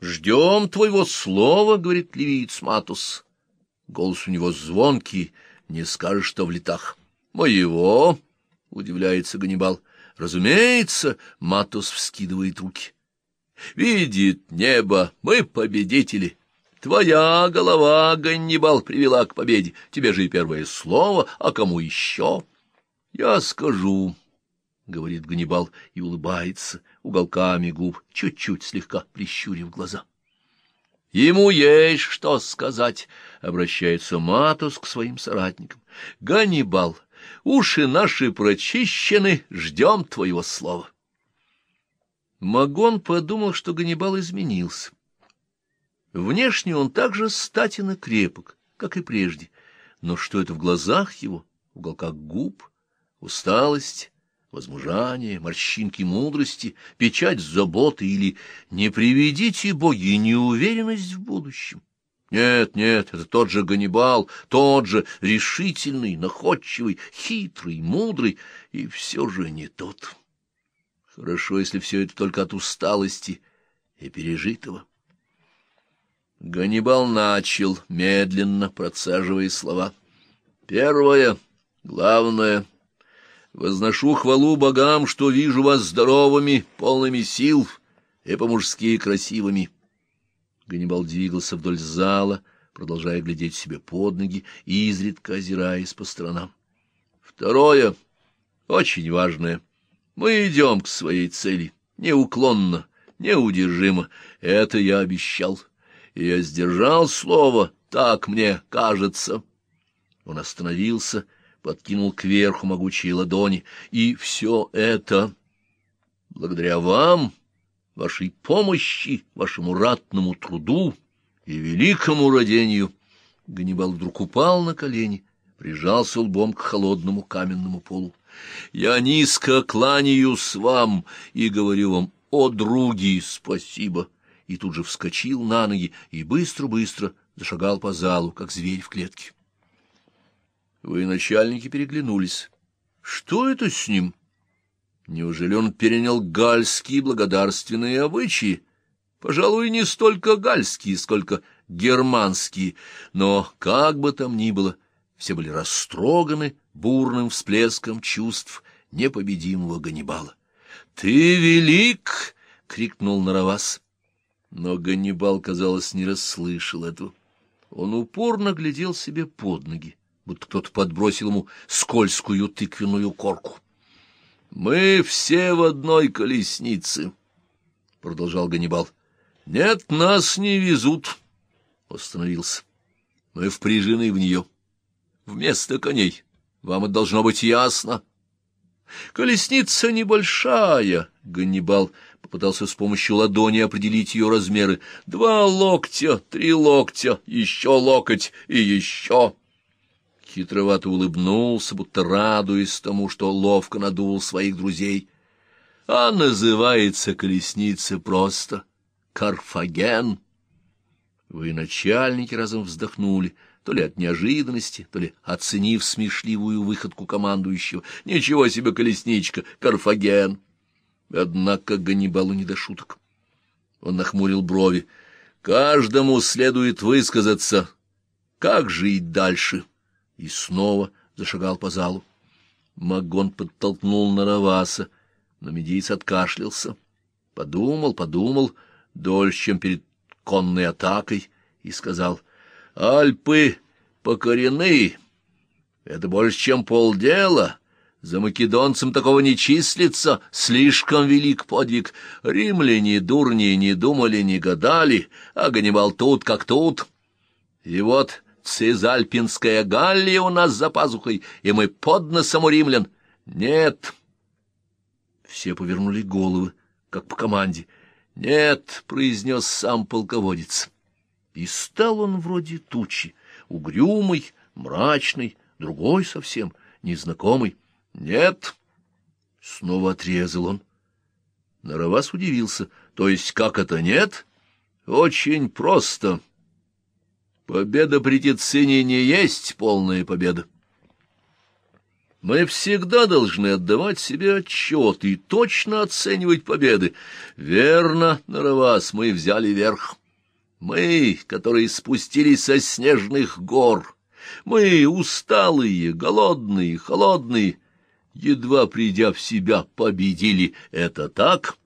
Ждем твоего слова, — говорит ливиец Матус. Голос у него звонкий, не скажешь, что в летах. Моего, — удивляется Ганнибал. Разумеется, Матус вскидывает руки. Видит небо, мы победители. Твоя голова, Ганнибал, привела к победе. Тебе же и первое слово, а кому еще? Я скажу, — говорит Ганнибал и улыбается уголками губ, чуть-чуть слегка прищурив глаза. — Ему есть что сказать, — обращается Матус к своим соратникам. — Ганнибал, уши наши прочищены, ждем твоего слова. Магон подумал, что Ганнибал изменился. Внешне он так же статен и крепок, как и прежде, но что это в глазах его, в уголках губ, усталость, возмужание, морщинки мудрости, печать заботы или, не приведите боги, неуверенность в будущем? Нет, нет, это тот же Ганнибал, тот же решительный, находчивый, хитрый, мудрый, и все же не тот. Хорошо, если все это только от усталости и пережитого. Ганнибал начал, медленно процеживая слова. Первое, главное, возношу хвалу богам, что вижу вас здоровыми, полными сил и по-мужски красивыми. Ганнибал двигался вдоль зала, продолжая глядеть себе под ноги и изредка озираясь по сторонам. Второе, очень важное, мы идем к своей цели, неуклонно, неудержимо, это я обещал и я сдержал слово, так мне кажется. Он остановился, подкинул кверху могучие ладони, и все это благодаря вам, вашей помощи, вашему ратному труду и великому родению. Ганнибал вдруг упал на колени, прижался лбом к холодному каменному полу. Я низко кланяюсь вам и говорю вам, о, други, спасибо и тут же вскочил на ноги и быстро-быстро зашагал по залу, как зверь в клетке. Вы, начальники, переглянулись. Что это с ним? Неужели он перенял гальские благодарственные обычаи? Пожалуй, не столько гальские, сколько германские, но, как бы там ни было, все были растроганы бурным всплеском чувств непобедимого Ганнибала. — Ты велик! — крикнул Наравас. Но Ганнибал, казалось, не расслышал этого. Он упорно глядел себе под ноги, будто кто-то подбросил ему скользкую тыквенную корку. — Мы все в одной колеснице, — продолжал Ганнибал. — Нет, нас не везут. Остановился. Мы впряжены в нее. Вместо коней. Вам это должно быть ясно. Колесница небольшая, — Ганнибал попытался с помощью ладони определить ее размеры. Два локтя, три локтя, еще локоть и еще. Хитровато улыбнулся, будто радуясь тому, что ловко надул своих друзей. А называется колесница просто Карфаген. Вы, начальники, разом вздохнули, то ли от неожиданности, то ли оценив смешливую выходку командующего. Ничего себе колесничка, Карфаген! Однако Ганнибалу не до шуток. Он нахмурил брови. Каждому следует высказаться, как жить дальше. И снова зашагал по залу. Магон подтолкнул Нараваса, но медийц откашлялся. Подумал, подумал, дольше, чем перед конной атакой, и сказал, «Альпы покорены. Это больше, чем полдела. За македонцем такого не числится, слишком велик подвиг. Римляне дурни не думали, не гадали, а Ганнибал тут как тут. И вот Цизальпинская Галлия у нас за пазухой, и мы под носом у римлян. Нет. Все повернули головы, как по команде. Нет, — произнес сам полководец. И стал он вроде тучи, угрюмый, мрачный, другой совсем, незнакомый. Нет. Снова отрезал он. Наравас удивился. То есть как это нет? Очень просто. Победа при Тицине не есть полная победа. Мы всегда должны отдавать себе отчет и точно оценивать победы. Верно, Наравас, мы взяли верх. Мы, которые спустились со снежных гор. Мы, усталые, голодные, холодные, едва придя в себя, победили. Это так?